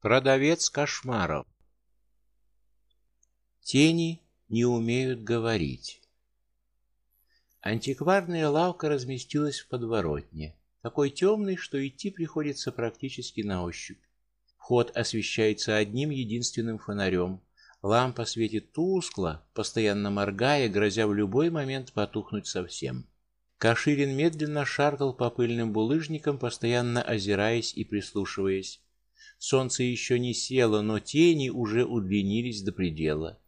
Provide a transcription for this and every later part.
Продавец кошмаров. Тени не умеют говорить. Антикварная лавка разместилась в подворотне, такой темной, что идти приходится практически на ощупь. Вход освещается одним единственным фонарем. Лампа светит тускло, постоянно моргая, грозя в любой момент потухнуть совсем. Каширин медленно шаркал по пыльным булыжникам, постоянно озираясь и прислушиваясь. Солнце еще не село, но тени уже удлинились до предела.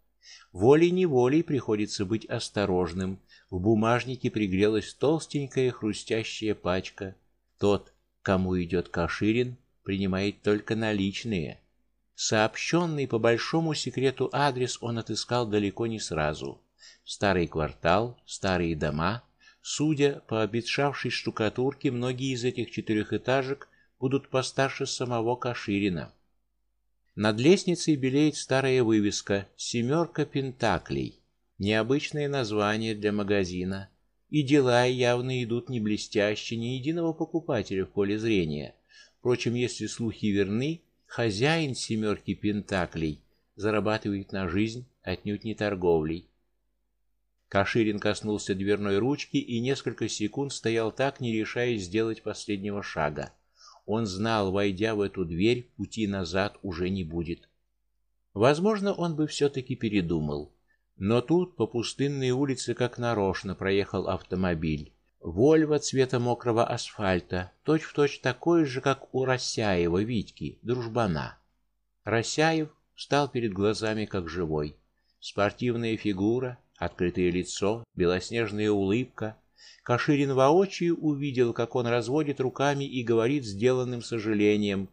Волей-неволей приходится быть осторожным. В бумажнике пригрелась толстенькая хрустящая пачка. Тот, кому идет Каширин, принимает только наличные. Сообщенный по большому секрету адрес он отыскал далеко не сразу. Старый квартал, старые дома. Судя по обветшавшей штукатурке, многие из этих четырехэтажек будут постарше самого Каширина. Над лестницей белеет старая вывеска «Семерка пентаклей». Необычное название для магазина. И дела явно идут не блестяще, ни единого покупателя в поле зрения. Впрочем, если слухи верны, хозяин «Семерки пентаклей» зарабатывает на жизнь отнюдь не торговлей. Каширин коснулся дверной ручки и несколько секунд стоял так, не решаясь сделать последнего шага. Он знал, войдя в эту дверь, пути назад уже не будет. Возможно, он бы все таки передумал. Но тут по пустынной улице как нарочно проехал автомобиль. Вольво цвета мокрого асфальта, точь-в-точь точь такой же, как у Росяева Витьки, дружбана. Росяев встал перед глазами как живой. Спортивная фигура, открытое лицо, белоснежная улыбка, Каширин воочию увидел, как он разводит руками и говорит сделанным сожалением: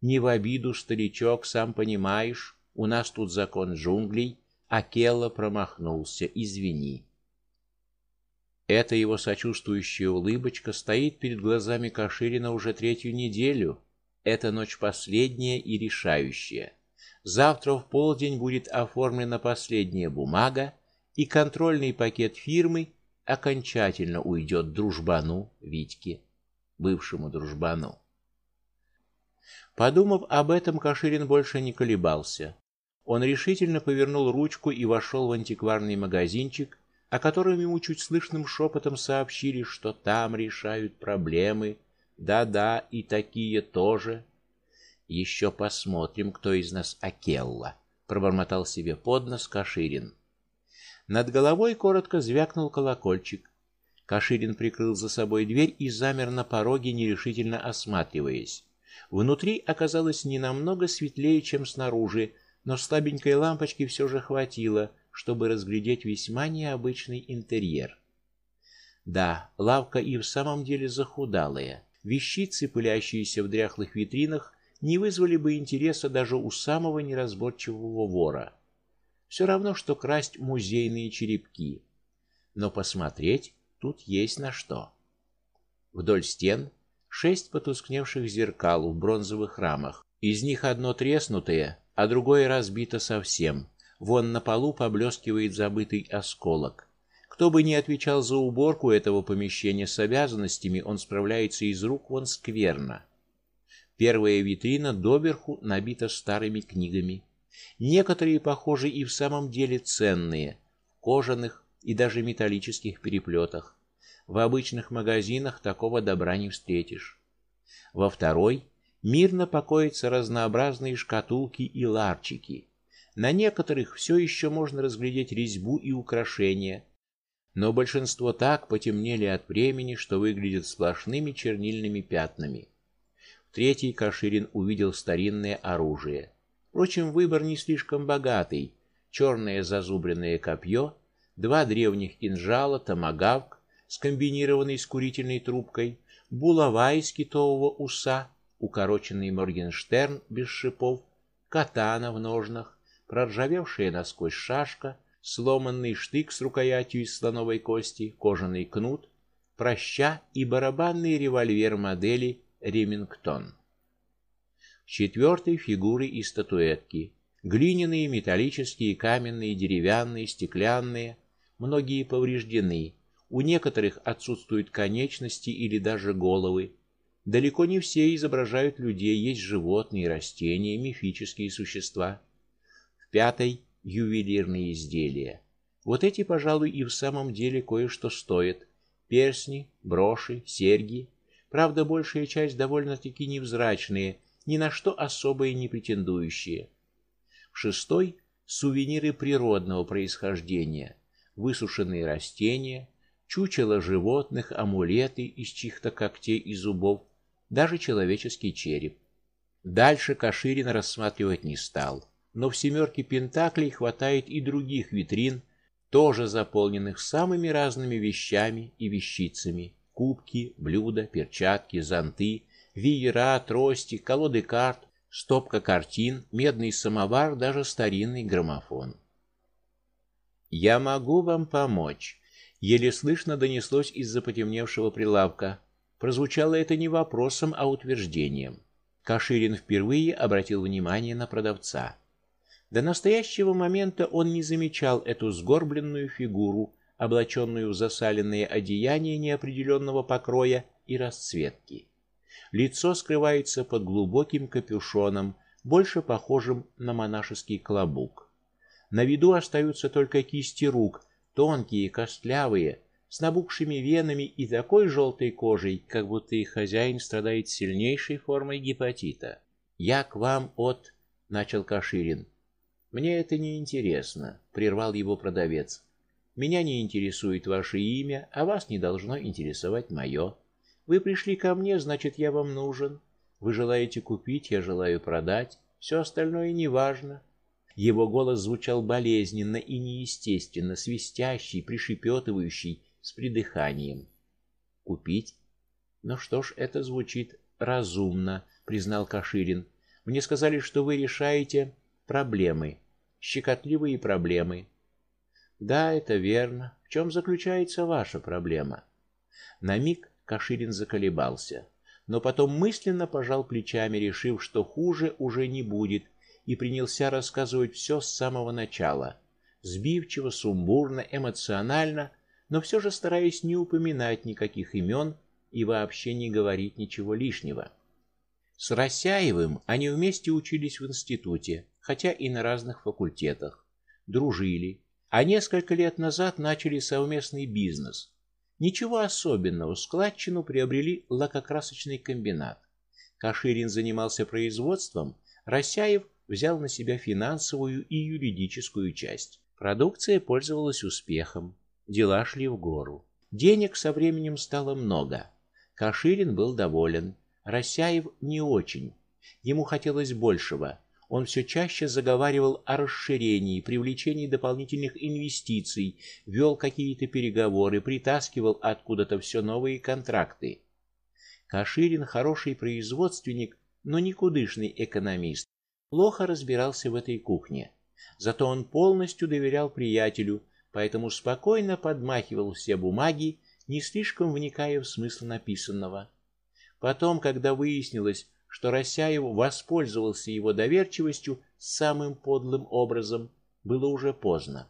"Не в обиду, старичок, сам понимаешь, у нас тут закон джунглей, а Келла промахнулся, извини". Эта его сочувствующая улыбочка стоит перед глазами Каширина уже третью неделю. Эта ночь последняя и решающая. Завтра в полдень будет оформлена последняя бумага, и контрольный пакет фирмы окончательно уйдет дружбану Витьке, бывшему дружбану. Подумав об этом, Каширин больше не колебался. Он решительно повернул ручку и вошел в антикварный магазинчик, о котором ему чуть слышным шепотом сообщили, что там решают проблемы. Да-да, и такие тоже. Еще посмотрим, кто из нас Акелла, пробормотал себе под нос Каширин. Над головой коротко звякнул колокольчик. Каширин прикрыл за собой дверь и замер на пороге, нерешительно осматриваясь. Внутри оказалось не намного светлее, чем снаружи, но слабенькой лампочки все же хватило, чтобы разглядеть весьма необычный интерьер. Да, лавка и в самом деле захудалая. Вещицы, пылящиеся в дряхлых витринах, не вызвали бы интереса даже у самого неразборчивого вора все равно что красть музейные черепки. Но посмотреть тут есть на что. Вдоль стен шесть потускневших зеркал в бронзовых рамах. Из них одно треснутое, а другое разбито совсем. Вон на полу поблескивает забытый осколок. Кто бы ни отвечал за уборку этого помещения с обязанностями, он справляется из рук вон скверно. Первая витрина доверху набита старыми книгами. Некоторые, похоже, и в самом деле ценные, в кожаных и даже металлических переплетах. В обычных магазинах такого добра не встретишь. Во второй мирно покоятся разнообразные шкатулки и ларчики. На некоторых все еще можно разглядеть резьбу и украшения, но большинство так потемнели от времени, что выглядят сплошными чернильными пятнами. В третьей Каширин увидел старинное оружие. Впрочем, выбор не слишком богатый: черное зазубренное копье, два древних кинжала, томагавк, скомбинированный с курительной трубкой, булава из китового уса, укороченный моргенштерн без шипов, катана в ножнах, проржавевшая насквозь шашка, сломанный штык с рукоятью из слоновой кости, кожаный кнут, проща и барабанный револьвер модели Ремингтон четвертой фигуры и статуэтки. Глиняные, металлические, каменные, деревянные, стеклянные, многие повреждены. У некоторых отсутствуют конечности или даже головы. Далеко не все изображают людей, есть животные, растения, мифические существа. В пятой ювелирные изделия. Вот эти, пожалуй, и в самом деле кое-что стоят. Перстни, броши, серьги. Правда, большая часть довольно-таки невзрачные, ни на что особое не претендующие. В шестой сувениры природного происхождения, высушенные растения, чучела животных, амулеты из чьих-то когтей и зубов, даже человеческий череп. Дальше Каширин рассматривать не стал, но в семерке пентаклей хватает и других витрин, тоже заполненных самыми разными вещами и вещицами: кубки, блюда, перчатки, зонты, веера, трости, колоды карт, стопка картин, медный самовар, даже старинный граммофон. Я могу вам помочь, еле слышно донеслось из-за потемневшего прилавка. Прозвучало это не вопросом, а утверждением. Каширин впервые обратил внимание на продавца. До настоящего момента он не замечал эту сгорбленную фигуру, облаченную в засаленные одеяния неопределенного покроя и расцветки. Лицо скрывается под глубоким капюшоном, больше похожим на монашеский клобук. На виду остаются только кисти рук, тонкие, костлявые, с набухшими венами и такой желтой кожей, как будто их хозяин страдает сильнейшей формой гепатита. "Я к вам от", начал Каширин. "Мне это не интересно", прервал его продавец. "Меня не интересует ваше имя, а вас не должно интересовать мое. Вы пришли ко мне, значит, я вам нужен. Вы желаете купить, я желаю продать. Все остальное неважно. Его голос звучал болезненно и неестественно, свистящий, пришепетывающий, с придыханием. Купить? Ну что ж, это звучит разумно, признал Каширин. Мне сказали, что вы решаете проблемы, щекотливые проблемы. Да, это верно. В чем заключается ваша проблема? На миг Каширин заколебался, но потом мысленно пожал плечами, решив, что хуже уже не будет, и принялся рассказывать все с самого начала, сбивчиво, сумбурно, эмоционально, но все же стараясь не упоминать никаких имен и вообще не говорить ничего лишнего. С Росяевым они вместе учились в институте, хотя и на разных факультетах, дружили, а несколько лет назад начали совместный бизнес. Ничего особенного, складчину приобрели лакокрасочный комбинат. Каширин занимался производством, Росяев взял на себя финансовую и юридическую часть. Продукция пользовалась успехом дела шли в гору. Денег со временем стало много. Каширин был доволен, Росяев не очень. Ему хотелось большего. Он все чаще заговаривал о расширении, привлечении дополнительных инвестиций, вел какие-то переговоры, притаскивал откуда-то все новые контракты. Каширин хороший производственник, но никудышный экономист. Плохо разбирался в этой кухне. Зато он полностью доверял приятелю, поэтому спокойно подмахивал все бумаги, не слишком вникая в смысл написанного. Потом, когда выяснилось, что Росяев воспользовался его доверчивостью самым подлым образом, было уже поздно.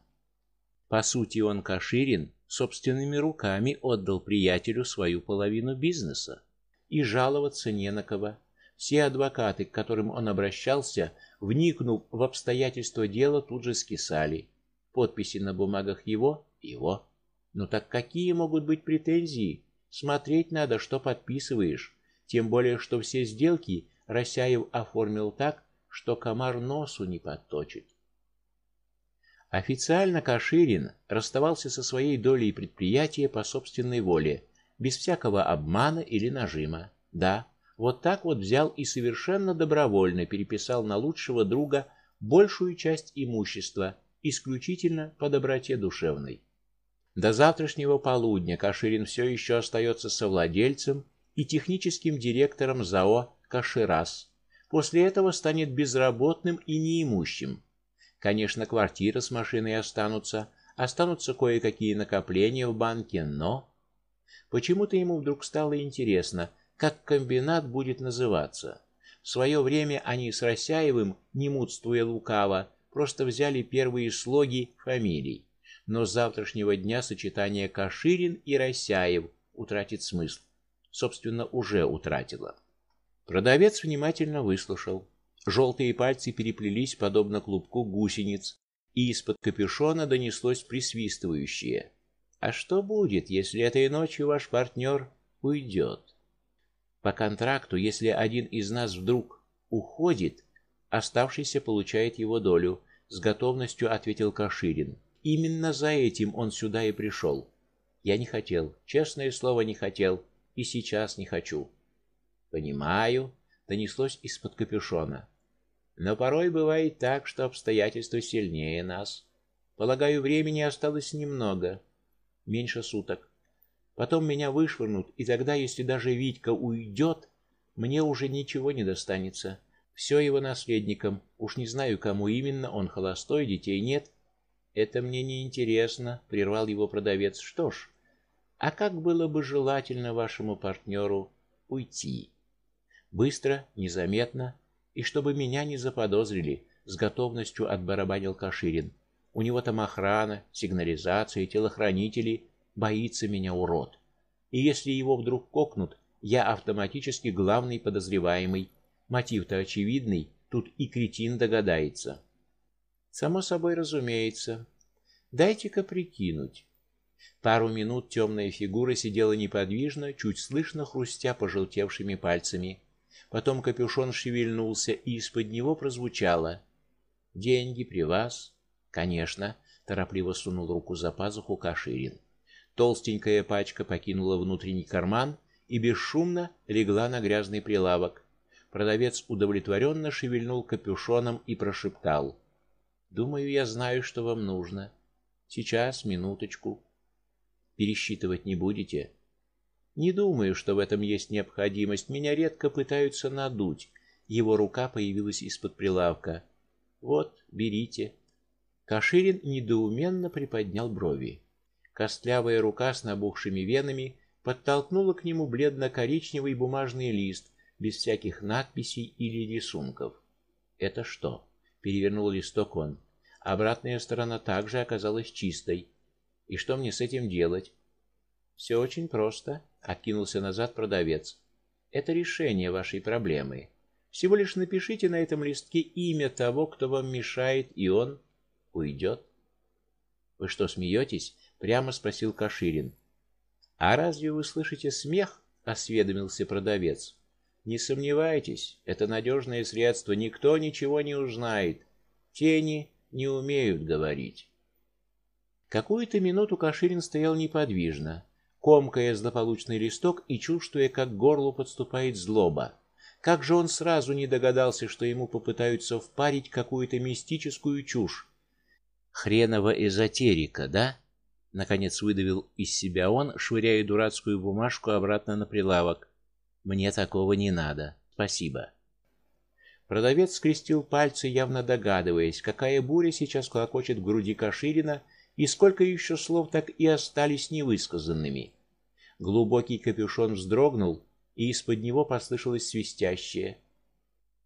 По сути, он Каширин собственными руками отдал приятелю свою половину бизнеса, и жаловаться не на кого. Все адвокаты, к которым он обращался, вникнув в обстоятельства дела, тут же скисали. Подписи на бумагах его его. Ну так какие могут быть претензии? Смотреть надо, что подписываешь. Тем более, что все сделки Росяев оформил так, что комар носу не подточит. Официально Каширин расставался со своей долей предприятия по собственной воле, без всякого обмана или нажима. Да, вот так вот взял и совершенно добровольно переписал на лучшего друга большую часть имущества исключительно по доброте душевной. До завтрашнего полудня Каширин все еще остается совладельцем и техническим директором ЗАО Каширас. После этого станет безработным и неимущим. Конечно, квартира с машиной останутся, останутся кое-какие накопления в банке, но почему-то ему вдруг стало интересно, как комбинат будет называться. В свое время они с Росяевым, не мудствуя лукаво, просто взяли первые слоги фамилий. Но с завтрашнего дня сочетание Каширин и Росяев утратит смысл. Собственно, уже утратила. Продавец внимательно выслушал. Желтые пальцы переплелись подобно клубку гусениц, и из-под капюшона донеслось присвистывающее: "А что будет, если этой ночью ваш партнер уйдет? По контракту, если один из нас вдруг уходит, оставшийся получает его долю", с готовностью ответил Каширин. Именно за этим он сюда и пришел. Я не хотел, честное слово, не хотел, и сейчас не хочу. Понимаю, донеслось из-под капюшона. Но порой бывает так, что обстоятельства сильнее нас. Полагаю, времени осталось немного, меньше суток. Потом меня вышвырнут, и тогда, если даже Витька уйдет, мне уже ничего не достанется. Все его наследникам. Уж не знаю, кому именно, он холостой, детей нет. Это мне не интересно, прервал его продавец. Что ж, а как было бы желательно вашему партнеру уйти? Быстро, незаметно, и чтобы меня не заподозрили, с готовностью отбарабанил Каширин. У него там охрана, сигнализация, телохранители, боится меня урод. И если его вдруг кокнут, я автоматически главный подозреваемый. Мотив-то очевидный, тут и кретин догадается. Само собой разумеется. Дайте-ка прикинуть. Пару минут темная фигура сидела неподвижно, чуть слышно хрустя пожелтевшими пальцами. Потом капюшон шевельнулся, и из-под него прозвучало: "Деньги при вас?" "Конечно", торопливо сунул руку за пазуху Каширин. Толстенькая пачка покинула внутренний карман и бесшумно легла на грязный прилавок. Продавец удовлетворенно шевельнул капюшоном и прошептал: Думаю, я знаю, что вам нужно. Сейчас, минуточку. Пересчитывать не будете? Не думаю, что в этом есть необходимость. Меня редко пытаются надуть. Его рука появилась из-под прилавка. Вот, берите. Каширин недоуменно приподнял брови. Костлявая рука с набухшими венами подтолкнула к нему бледно-коричневый бумажный лист без всяких надписей или рисунков. Это что? перевернул листок он. Обратная сторона также оказалась чистой. И что мне с этим делать? «Все очень просто, откинулся назад продавец. Это решение вашей проблемы. Всего лишь напишите на этом листке имя того, кто вам мешает, и он уйдет». Вы что, смеетесь?» — прямо спросил Каширин. А разве вы слышите смех? осведомился продавец. Не сомневайтесь, это надежное средство, никто ничего не узнает. Тени не умеют говорить. Какую-то минуту Каширин стоял неподвижно, комкая злополучный листок и чувствуя, как к горлу подступает злоба. Как же он сразу не догадался, что ему попытаются впарить какую-то мистическую чушь. Хренова эзотерика, да? Наконец выдавил из себя он, швыряя дурацкую бумажку обратно на прилавок. Мне такого не надо. Спасибо. Продавец скрестил пальцы, явно догадываясь, какая буря сейчас клокочет в груди Каширина и сколько еще слов так и остались невысказанными. Глубокий капюшон вздрогнул, и из-под него послышалось свистящее: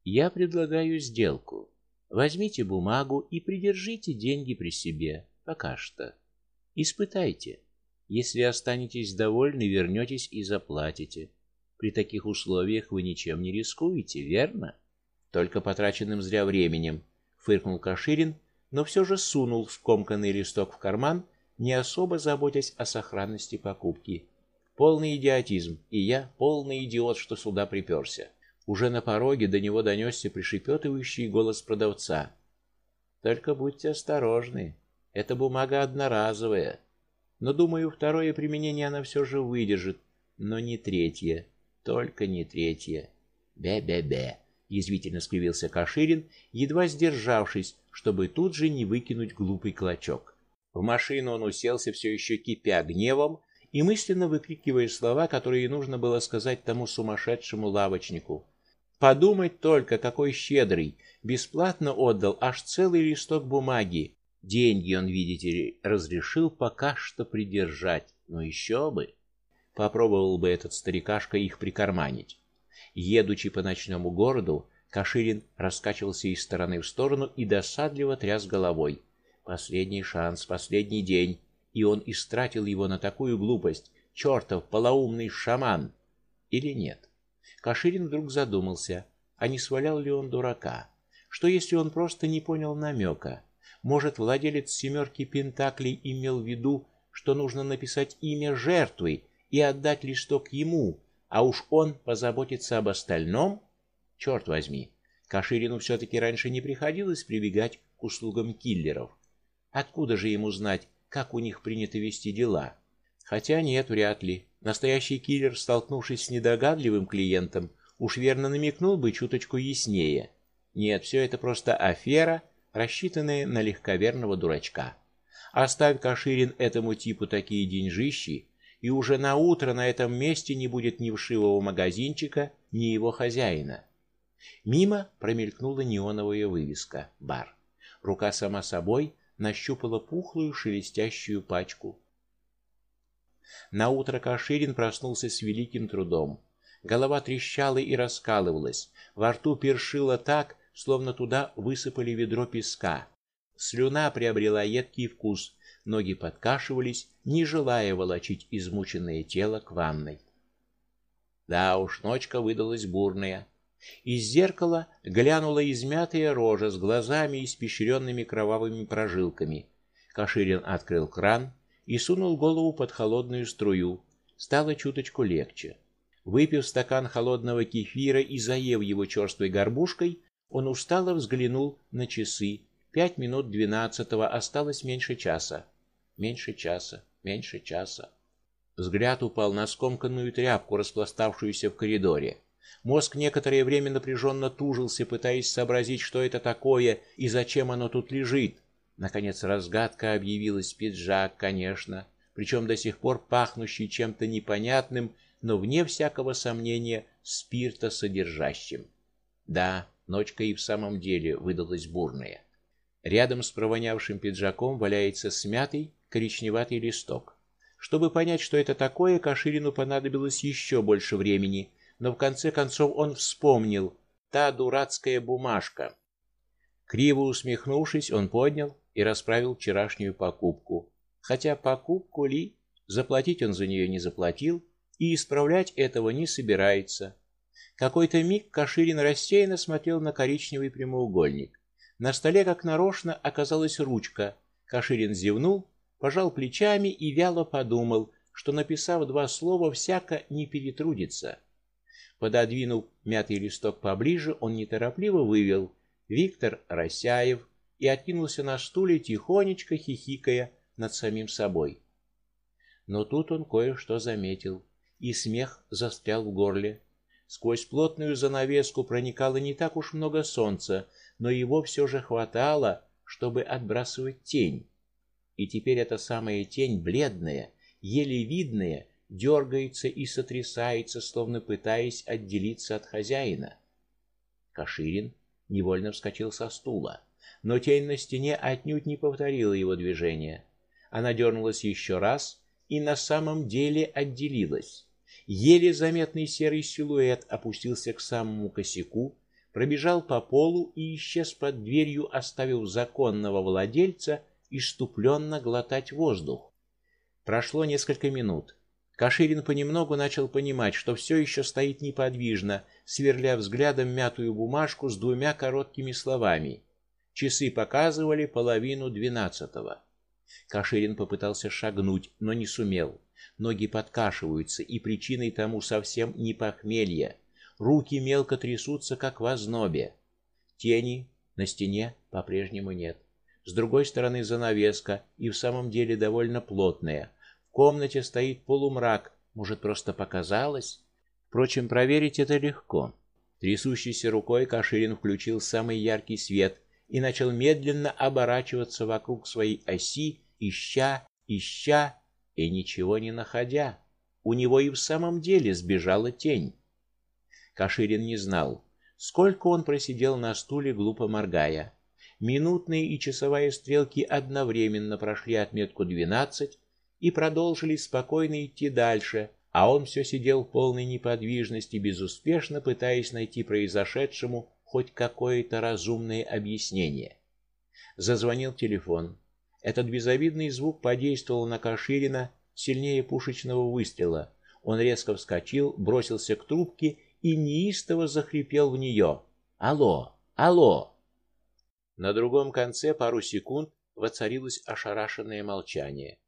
"Я предлагаю сделку. Возьмите бумагу и придержите деньги при себе пока что. Испытайте. Если останетесь довольны, вернетесь и заплатите. При таких условиях вы ничем не рискуете, верно? Только потраченным зря временем, фыркнул Каширин, но все же сунул скомканный листок в карман, не особо заботясь о сохранности покупки. Полный идиотизм, и я полный идиот, что сюда приперся. Уже на пороге до него донесся пришепетывающий голос продавца. Только будьте осторожны. Эта бумага одноразовая. Но думаю, второе применение она все же выдержит, но не третье. Только не третье. Бе-бе-бе, язвительно скривился Каширин, едва сдержавшись, чтобы тут же не выкинуть глупый клочок. В машину он уселся все еще кипя гневом и мысленно выкрикивая слова, которые нужно было сказать тому сумасшедшему лавочнику. Подумать только, какой щедрый, бесплатно отдал аж целый листок бумаги. Деньги он, видите ли, разрешил пока что придержать. Но еще бы. Попробовал бы этот старикашка их прикарманить. Едучи по ночному городу, Каширин раскачивался из стороны в сторону и досадливо тряс головой. Последний шанс, последний день, и он истратил его на такую глупость. Чертов полоумный шаман. или нет? Каширин вдруг задумался, а не свалял ли он дурака? Что если он просто не понял намека? Может, владелец семерки пентаклей имел в виду, что нужно написать имя жертвы и отдать листок ему, а уж он позаботится об остальном? Черт возьми, Каширину все таки раньше не приходилось прибегать к услугам киллеров. Откуда же ему знать, как у них принято вести дела? Хотя нет, вряд ли. Настоящий киллер, столкнувшись с недогадливым клиентом, уж верно намекнул бы чуточку яснее. Нет, все это просто афера, рассчитанная на легковерного дурачка. Оставь Каширин этому типу такие деньжищи, и уже на утро на этом месте не будет ни вшивого магазинчика, ни его хозяина. Мимо промелькнула неоновая вывеска бар. Рука сама собой нащупала пухлую шелестящую пачку. На утро Каширин проснулся с великим трудом. Голова трещала и раскалывалась, во рту першило так, словно туда высыпали ведро песка. Слюна приобрела едкий вкус, ноги подкашивались, не желая волочить измученное тело к ванной. Да уж, ночка выдалась бурная. Из зеркала глянула измятая рожа с глазами, испещренными кровавыми прожилками. Каширин открыл кран и сунул голову под холодную струю. Стало чуточку легче. Выпив стакан холодного кефира и заев его черствой горбушкой, он устало взглянул на часы. Пять минут двенадцатого, осталось меньше часа. Меньше часа, меньше часа. Взгляд упал на скомканную тряпку, распластавшуюся в коридоре. Мозг некоторое время напряженно тужился, пытаясь сообразить, что это такое и зачем оно тут лежит. Наконец разгадка объявилась: пиджак, конечно, причем до сих пор пахнущий чем-то непонятным, но вне всякого сомнения спирта содержащим. Да, ночка и в самом деле выдалась бурная. Рядом с провонявшим пиджаком валяется смятый коричневатый листок. Чтобы понять, что это такое, Каширину понадобилось еще больше времени, но в конце концов он вспомнил: та дурацкая бумажка. Криво усмехнувшись, он поднял и расправил вчерашнюю покупку. Хотя покупку ли, заплатить он за нее не заплатил и исправлять этого не собирается. Какой-то миг Каширин рассеянно смотрел на коричневый прямоугольник. На столе как нарочно оказалась ручка. Каширин зевнул, пожал плечами и вяло подумал, что написав два слова, всяко не перетрудится. Пододвинув мятый листок поближе, он неторопливо вывел Виктор Росяев и откинулся на стуле тихонечко хихикая над самим собой. Но тут он кое-что заметил, и смех застрял в горле. Сквозь плотную занавеску проникало не так уж много солнца, но его все же хватало, чтобы отбрасывать тень. И теперь эта самая тень, бледная, еле видная, дергается и сотрясается, словно пытаясь отделиться от хозяина. Каширин невольно вскочил со стула, но тень на стене отнюдь не повторила его движения. Она дернулась еще раз и на самом деле отделилась. Еле заметный серый силуэт опустился к самому косяку, пробежал по полу и исчез под дверью, оставив законного владельца иступленно глотать воздух. Прошло несколько минут. Каширин понемногу начал понимать, что все еще стоит неподвижно, сверля взглядом мятую бумажку с двумя короткими словами. Часы показывали половину двенадцатого. Каширин попытался шагнуть, но не сумел. Ноги подкашиваются, и причиной тому совсем не похмелье. Руки мелко трясутся, как в ознобе. Тени на стене по-прежнему нет. С другой стороны занавеска, и в самом деле довольно плотная комнате стоит полумрак, может, просто показалось? Впрочем, проверить это легко. Трясущейся рукой Каширин включил самый яркий свет и начал медленно оборачиваться вокруг своей оси, ища, ища и ничего не находя. У него и в самом деле сбежала тень. Каширин не знал, сколько он просидел на стуле, глупо моргая. Минутные и часовые стрелки одновременно прошли отметку двенадцать и продолжили спокойно идти дальше, а он все сидел в полной неподвижности, безуспешно пытаясь найти произошедшему хоть какое-то разумное объяснение. Зазвонил телефон. Этот безобидный звук подействовал на Каширина сильнее пушечного выстрела. Он резко вскочил, бросился к трубке и неистово захрипел в нее. Алло, алло. На другом конце пару секунд воцарилось ошарашенное молчание.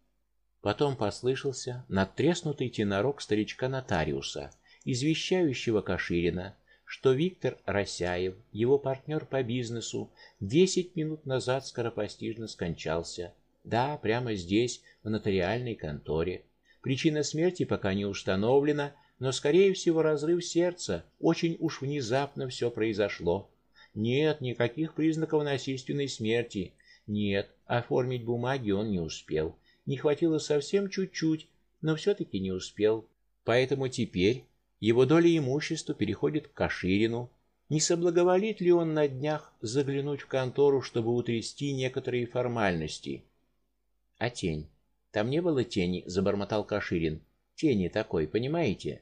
Потом послышался надтреснутый тенорок старичка нотариуса, извещающего Каширина, что Виктор Росяев, его партнер по бизнесу, десять минут назад скоропостижно скончался. Да, прямо здесь, в нотариальной конторе. Причина смерти пока не установлена, но скорее всего разрыв сердца. Очень уж внезапно все произошло. Нет никаких признаков насильственной смерти. Нет, оформить бумаги он не успел. Не хватило совсем чуть-чуть, но все таки не успел. Поэтому теперь его доля имущества переходит к Каширину. Не соблаговолит ли он на днях заглянуть в контору, чтобы утрясти некоторые формальности? А тень? Там не было тени, забормотал Каширин. Тени такой, понимаете?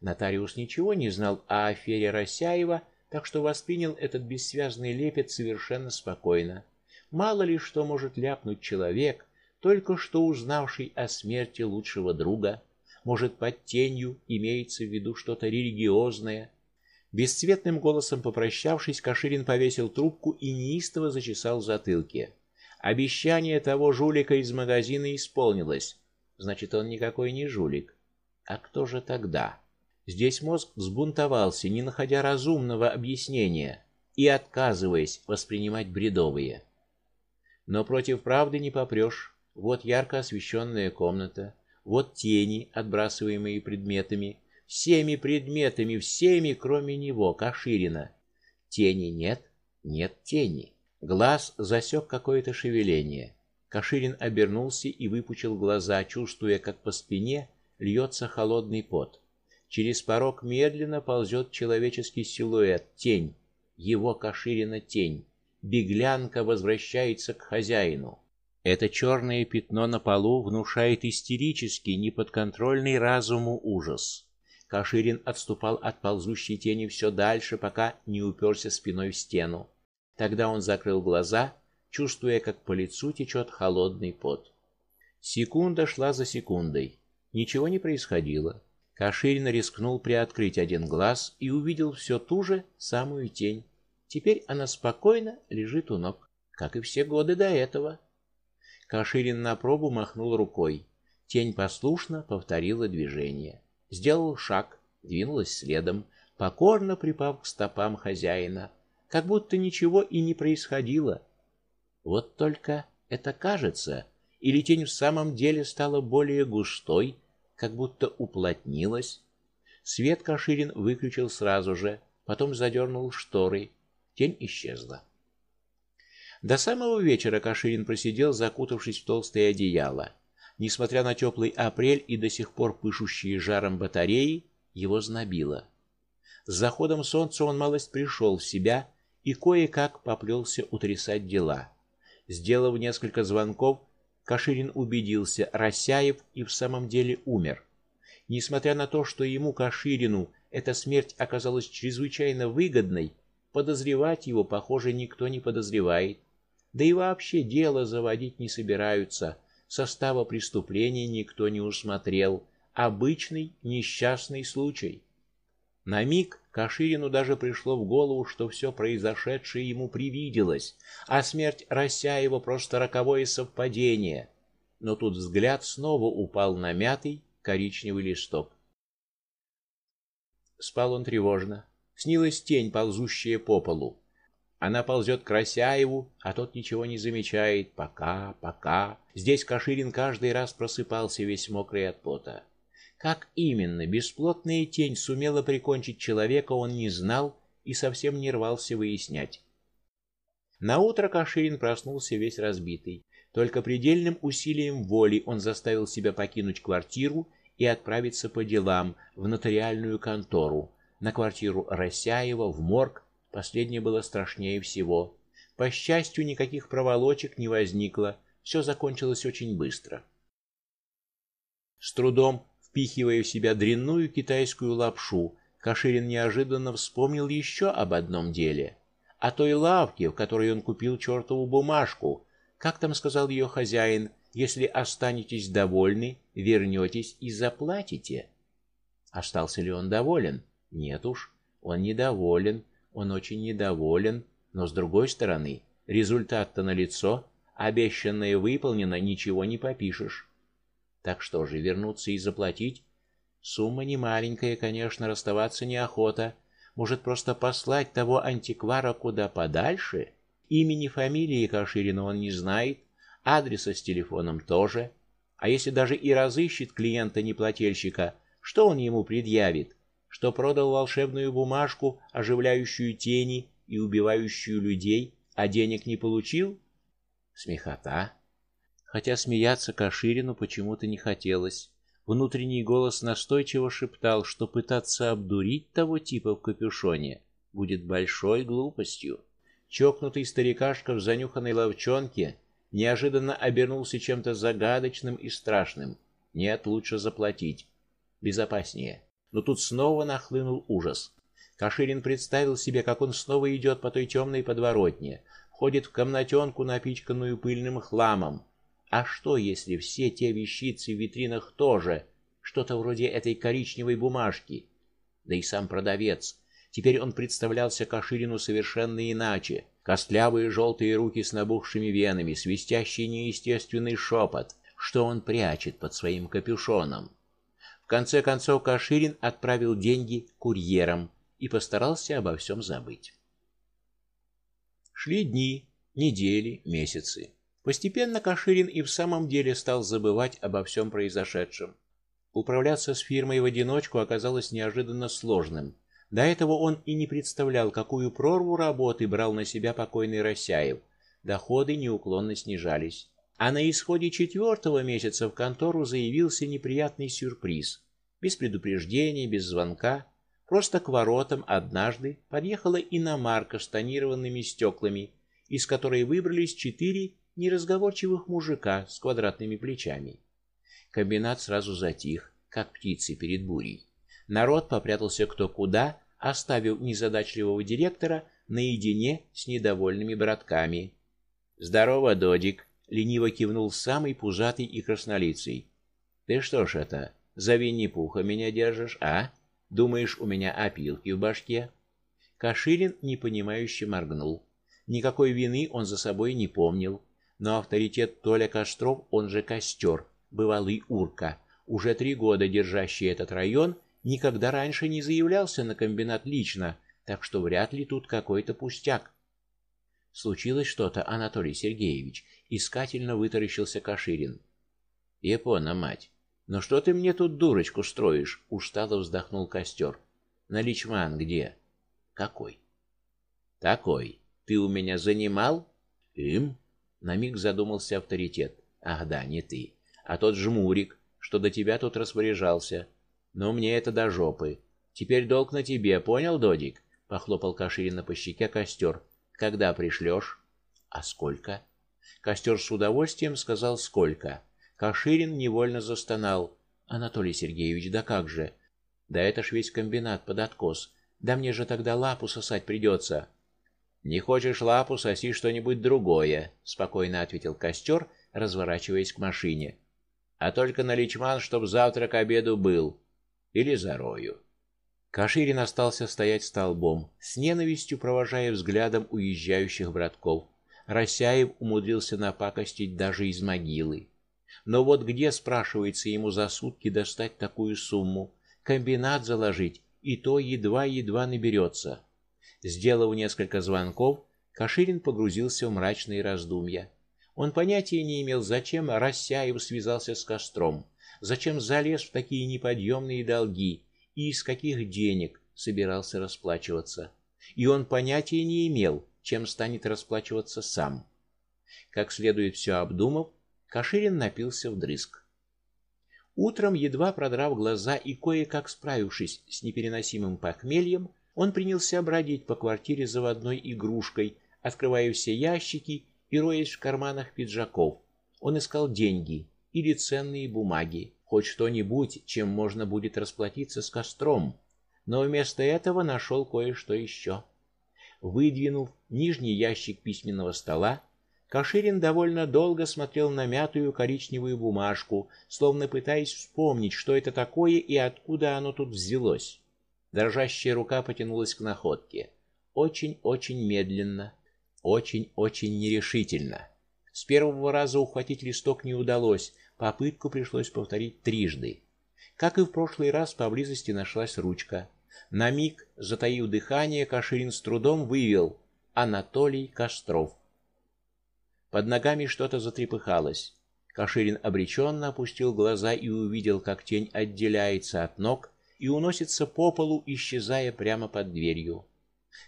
Нотариус ничего не знал о афере Росяева, так что воспринял этот бессвязный лепет совершенно спокойно. Мало ли что может ляпнуть человек, только что узнавший о смерти лучшего друга. Может, под тенью имеется в виду что-то религиозное. Бесцветным голосом попрощавшись, Каширин повесил трубку и неистово зачесал в. Обещание того жулика из магазина исполнилось. Значит, он никакой не жулик. А кто же тогда? Здесь мозг взбунтовался, не находя разумного объяснения и отказываясь воспринимать бредовые. Но против правды не попрешь. Вот ярко освещенная комната, вот тени, отбрасываемые предметами, всеми предметами, всеми, кроме него, Каширина. Тени нет, нет тени. Глаз засек какое-то шевеление. Каширин обернулся и выпучил глаза, чувствуя, как по спине льется холодный пот. Через порог медленно ползет человеческий силуэт, тень. Его Каширина тень. Беглянка возвращается к хозяину. Это черное пятно на полу внушает истерический, неподконтрольный разуму ужас. Каширин отступал от ползущей тени все дальше, пока не уперся спиной в стену. Тогда он закрыл глаза, чувствуя, как по лицу течет холодный пот. Секунда шла за секундой. Ничего не происходило. Каширин рискнул приоткрыть один глаз и увидел все ту же самую тень. Теперь она спокойно лежит у ног, как и все годы до этого. Каширин на пробу махнул рукой. Тень послушно повторила движение. Сделал шаг, двинулась следом, покорно припав к стопам хозяина, как будто ничего и не происходило. Вот только это кажется, или тень в самом деле стала более густой, как будто уплотнилась. Свет Каширин выключил сразу же, потом задернул шторы. Тень исчезла. До самого вечера Каширин просидел, закутавшись в толстое одеяло. Несмотря на теплый апрель и до сих пор пышущие жаром батареи, его знобило. С заходом солнца он малость пришел в себя и кое-как поплелся утрясать дела. Сделав несколько звонков, Каширин убедился, Росяев и в самом деле умер. Несмотря на то, что ему Каширину эта смерть оказалась чрезвычайно выгодной, подозревать его, похоже, никто не подозревает. Да и вообще дело заводить не собираются. Состава преступления никто не усмотрел. Обычный несчастный случай. На миг Каширину даже пришло в голову, что все произошедшее ему привиделось, а смерть Росяева просто роковое совпадение. Но тут взгляд снова упал на мятый коричневый листок. Спал он тревожно. Снилась тень, ползущая по полу. Она ползет к Росяеву, а тот ничего не замечает. Пока, пока. Здесь Каширин каждый раз просыпался весь мокрый от пота. Как именно бесплотная тень сумела прикончить человека, он не знал и совсем не рвался выяснять. На утро Каширин проснулся весь разбитый. Только предельным усилием воли он заставил себя покинуть квартиру и отправиться по делам в нотариальную контору, на квартиру Росяева, в морг, Последнее было страшнее всего. По счастью, никаких проволочек не возникло, все закончилось очень быстро. С трудом впихивая в себя дрянную китайскую лапшу, Каширин неожиданно вспомнил еще об одном деле, о той лавке, в которой он купил чертову бумажку. Как там сказал ее хозяин: "Если останетесь довольны, вернетесь и заплатите". Остался ли он доволен? Нет уж, он недоволен, он очень недоволен, но с другой стороны, результат-то налицо, обещанное выполнено, ничего не попишешь. Так что же, вернуться и заплатить? Сумма не маленькая, конечно, расставаться неохота. Может, просто послать того антиквара куда подальше? Имени, фамилии Каширина он не знает, адреса с телефоном тоже. А если даже и разыщет клиента-неплательщика, что он ему предъявит? Что продал волшебную бумажку, оживляющую тени и убивающую людей, а денег не получил? Смехота. Хотя смеяться Каширину почему-то не хотелось. Внутренний голос настойчиво шептал, что пытаться обдурить того типа в капюшоне будет большой глупостью. Чокнутый старикашка в занюханной ловчонке неожиданно обернулся чем-то загадочным и страшным. Нет, лучше заплатить. Безопаснее. Но тут снова нахлынул ужас. Каширин представил себе, как он снова идет по той темной подворотне, входит в комнатенку, напичканную пыльным хламом, а что, если все те вещицы в витринах тоже что-то вроде этой коричневой бумажки? Да и сам продавец. Теперь он представлялся Каширину совершенно иначе. Костлявые желтые руки с набухшими венами, свистящий неестественный шепот, что он прячет под своим капюшоном. В конце концов Каширин отправил деньги курьером и постарался обо всем забыть. Шли дни, недели, месяцы. Постепенно Каширин и в самом деле стал забывать обо всем произошедшем. Управляться с фирмой в одиночку оказалось неожиданно сложным. До этого он и не представлял, какую прорву работы брал на себя покойный Росяев. Доходы неуклонно снижались. А на исходе четвертого месяца в контору заявился неприятный сюрприз. Без предупреждения, без звонка, просто к воротам однажды подъехала иномарка с тонированными стеклами, из которой выбрались четыре неразговорчивых мужика с квадратными плечами. Комбинат сразу затих, как птицы перед бурей. Народ попрятался кто куда, оставив незадачливого директора наедине с недовольными братками. "Здорово, Додик", лениво кивнул самый пузатый и краснолицый. "Ты что ж это, за Винни-Пуха меня держишь, а? Думаешь, у меня опилки в башке?" Каширин непонимающе моргнул. Никакой вины он за собой не помнил но авторитет Толя Костров, он же Костер, бывалый урка, уже три года держащий этот район, никогда раньше не заявлялся на комбинат лично, так что вряд ли тут какой-то пустяк. Случилось что-то, Анатолий Сергеевич, искательно вытаращился Каширин. Япона, мать. Ну что ты мне тут дурочку строишь? устало вздохнул Костер. Наличман где? Какой? Такой. Ты у меня занимал? Им? На миг задумался авторитет. Ах да, не ты, а тот жмурик, что до тебя тут распоряжался. Но мне это до жопы. Теперь долг на тебе, понял, Додик? Похлопал Каширина по щеке костер. Когда пришлешь? А сколько? Костер с удовольствием сказал сколько. Каширин невольно застонал. Анатолий Сергеевич, да как же? Да это ж весь комбинат под откос. Да мне же тогда лапу сосать придется. Не хочешь лапу, соси что-нибудь другое, спокойно ответил костер, разворачиваясь к машине. А только наличман, чтоб завтра к обеду был или зарою. Каширин остался стоять столбом, с ненавистью провожая взглядом уезжающих братков. Росяев умудрился напакостить даже из могилы. Но вот где, спрашивается, ему за сутки достать такую сумму? Комбинат заложить, и то едва-едва наберется. Сделав несколько звонков, Каширин погрузился в мрачные раздумья. Он понятия не имел, зачем Рассяев связался с Костром, зачем залез в такие неподъемные долги и из каких денег собирался расплачиваться. И он понятия не имел, чем станет расплачиваться сам. Как следует все обдумав, Каширин напился вдрызг. Утром, едва продрав глаза и кое-как справившись с непереносимым похмельем, он принялся бродить по квартире заводной игрушкой, открывая все ящики и роясь в карманах пиджаков. Он искал деньги или ценные бумаги, хоть что-нибудь, чем можно будет расплатиться с костром. Но вместо этого нашел кое-что еще. Выдвинув нижний ящик письменного стола, Каширин довольно долго смотрел на мятую коричневую бумажку, словно пытаясь вспомнить, что это такое и откуда оно тут взялось. Дрожащая рука потянулась к находке. Очень-очень медленно, очень-очень нерешительно. С первого раза ухватить листок не удалось, попытку пришлось повторить трижды. Как и в прошлый раз, поблизости нашлась ручка. На миг, затаив дыхание, Каширин с трудом вывел Анатолий Костров. Под ногами что-то затрепыхалось. Каширин обреченно опустил глаза и увидел, как тень отделяется от ног и уносится по полу, исчезая прямо под дверью.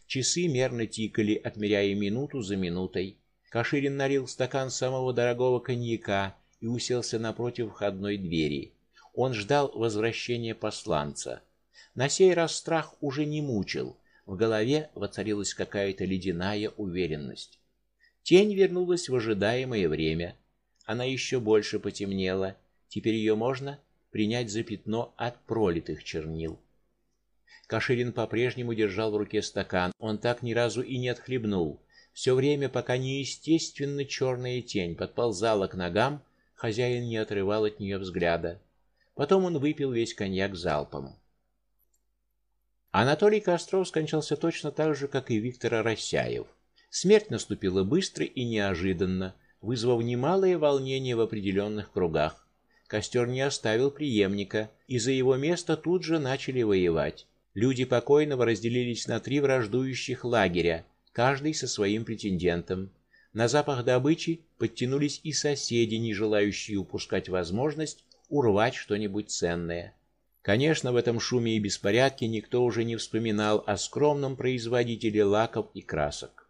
Часы мерно тикали, отмеряя минуту за минутой. Каширин налил стакан самого дорогого коньяка и уселся напротив входной двери. Он ждал возвращения посланца. На сей раз страх уже не мучил. В голове воцарилась какая-то ледяная уверенность. Тень вернулась в ожидаемое время. Она еще больше потемнела. Теперь ее можно принять за пятно от пролитых чернил. Каширин по-прежнему держал в руке стакан. Он так ни разу и не отхлебнул. Все время, пока неестественно черная тень подползала к ногам, хозяин не отрывал от нее взгляда. Потом он выпил весь коньяк залпом. Анатолий Костров скончался точно так же, как и Виктор Росяев. Смерть наступила быстро и неожиданно, вызвав немалое волнение в определенных кругах. Костер не оставил преемника, и за его место тут же начали воевать. Люди покойного разделились на три враждующих лагеря, каждый со своим претендентом. На запах добычи подтянулись и соседи, не желающие упускать возможность урвать что-нибудь ценное. Конечно, в этом шуме и беспорядке никто уже не вспоминал о скромном производителе лаков и красок.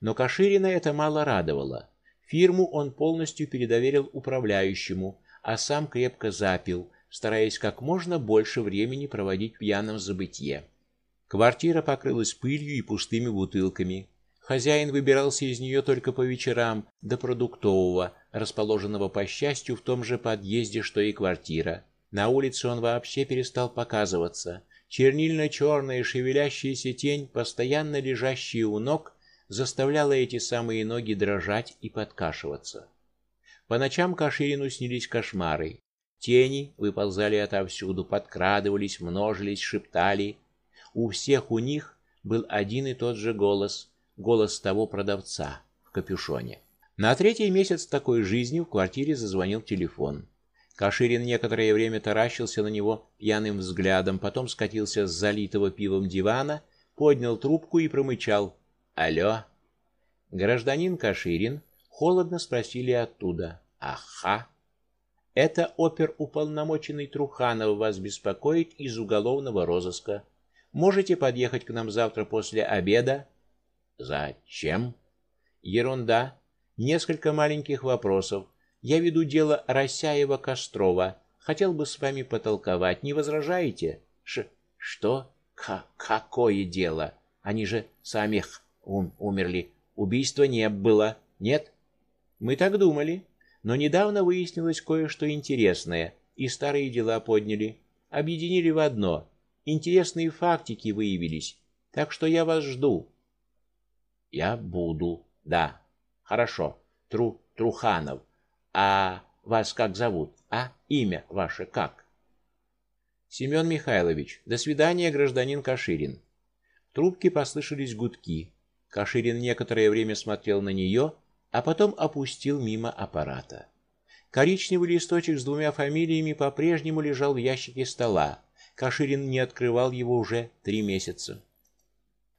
Но Каширина это мало радовало. Фирму он полностью передоверил управляющему, а сам крепко запил, стараясь как можно больше времени проводить в пьяном забытье. Квартира покрылась пылью и пустыми бутылками. Хозяин выбирался из нее только по вечерам до продуктового, расположенного по счастью в том же подъезде, что и квартира. На улице он вообще перестал показываться. чернильно черная шевелящаяся тень, постоянно лежащая у ног, заставляла эти самые ноги дрожать и подкашиваться. По ночам Каширину снились кошмары. Тени выползали отовсюду, подкрадывались, множились, шептали. У всех у них был один и тот же голос, голос того продавца в капюшоне. На третий месяц такой жизни в квартире зазвонил телефон. Каширин некоторое время таращился на него пьяным взглядом, потом скатился с залитого пивом дивана, поднял трубку и промычал: "Алло. Гражданин Каширин?" холодно спросили оттуда. "Аха. Это оперуполномоченный Труханов вас беспокоит из уголовного розыска. Можете подъехать к нам завтра после обеда?" "Зачем?" "Ерунда. Несколько маленьких вопросов. Я веду дело Росяева-Кострова. Хотел бы с вами потолковать. Не возражаете? Ш что? К какое дело? Они же сами ум умерли. Убийства не было. Нет? Мы так думали, но недавно выяснилось кое-что интересное, и старые дела подняли, объединили в одно. Интересные фактики выявились. Так что я вас жду. Я буду. Да. Хорошо. Тру Труханов. А вас как зовут? А имя ваше как? Семен Михайлович. До свидания, гражданин Каширин. В трубке послышались гудки. Каширин некоторое время смотрел на нее, а потом опустил мимо аппарата. Коричневый листочек с двумя фамилиями по-прежнему лежал в ящике стола. Каширин не открывал его уже три месяца.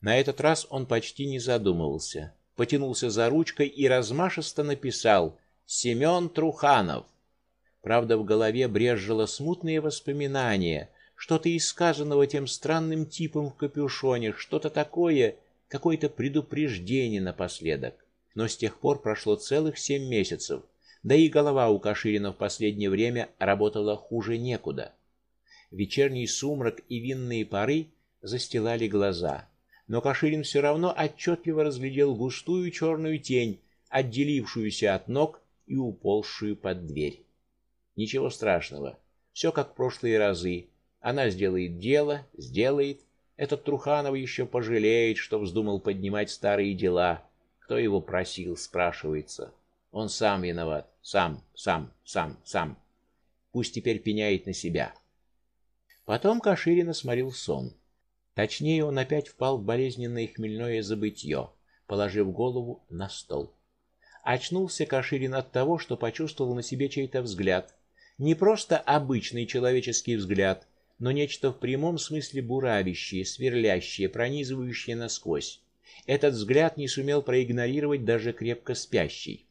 На этот раз он почти не задумывался. Потянулся за ручкой и размашисто написал Семен Труханов. Правда, в голове брезжило смутные воспоминания, что-то из сказанного тем странным типом в капюшоне, что-то такое, какое-то предупреждение напоследок. Но с тех пор прошло целых семь месяцев, да и голова у Каширина в последнее время работала хуже некуда. Вечерний сумрак и винные пары застилали глаза, но Каширин все равно отчетливо разглядел густую черную тень, отделившуюся от ног и уползшую под дверь. Ничего страшного. Все как в прошлые разы. Она сделает дело, сделает. Этот Труханов еще пожалеет, что вздумал поднимать старые дела. кто его просил, спрашивается. Он сам виноват, сам, сам, сам, сам. Пусть теперь пеняет на себя. Потом Каширина сморил сон. Точнее, он опять впал в болезненное хмельное забытье, положив голову на стол. Очнулся Каширин от того, что почувствовал на себе чей-то взгляд. Не просто обычный человеческий взгляд, но нечто в прямом смысле буравящее, сверлящее, пронизывающее насквозь. Этот взгляд не сумел проигнорировать даже крепко спящий.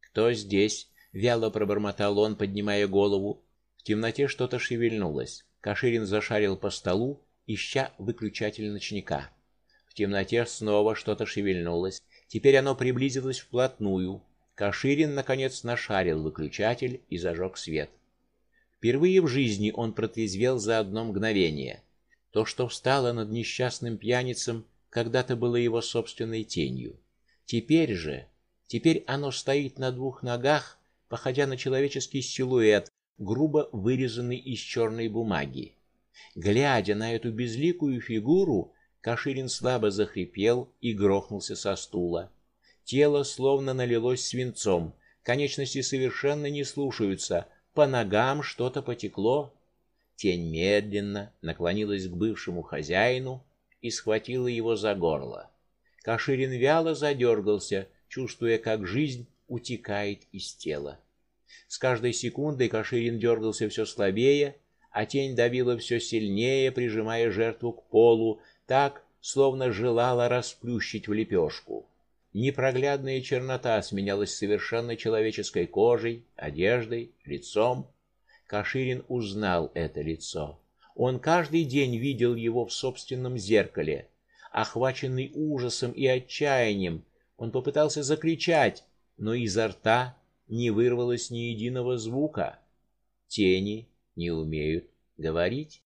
"Кто здесь?" вяло пробормотал он, поднимая голову. В темноте что-то шевельнулось. Каширин зашарил по столу, ища выключатель ночника. В темноте снова что-то шевельнулось. Теперь оно приблизилось вплотную. Каширин наконец нашарил выключатель и зажег свет. Впервые в жизни он протрезвел за одно мгновение. То, что встало над несчастным пьяницем, когда-то было его собственной тенью. Теперь же, теперь оно стоит на двух ногах, походя на человеческий силуэт, грубо вырезанный из черной бумаги. Глядя на эту безликую фигуру, Каширин слабо захрипел и грохнулся со стула. Тело словно налилось свинцом, конечности совершенно не слушаются, по ногам что-то потекло. Тень медленно наклонилась к бывшему хозяину и схватила его за горло. Каширин вяло задергался, чувствуя, как жизнь утекает из тела. С каждой секундой Каширин дергался все слабее, а тень давила все сильнее, прижимая жертву к полу, так, словно желала расплющить в лепешку. Непроглядная чернота сменялась совершенно человеческой кожей, одеждой, лицом. Каширин узнал это лицо. Он каждый день видел его в собственном зеркале. Охваченный ужасом и отчаянием, он попытался закричать, но изо рта не вырвалось ни единого звука. Тени не умеют говорить.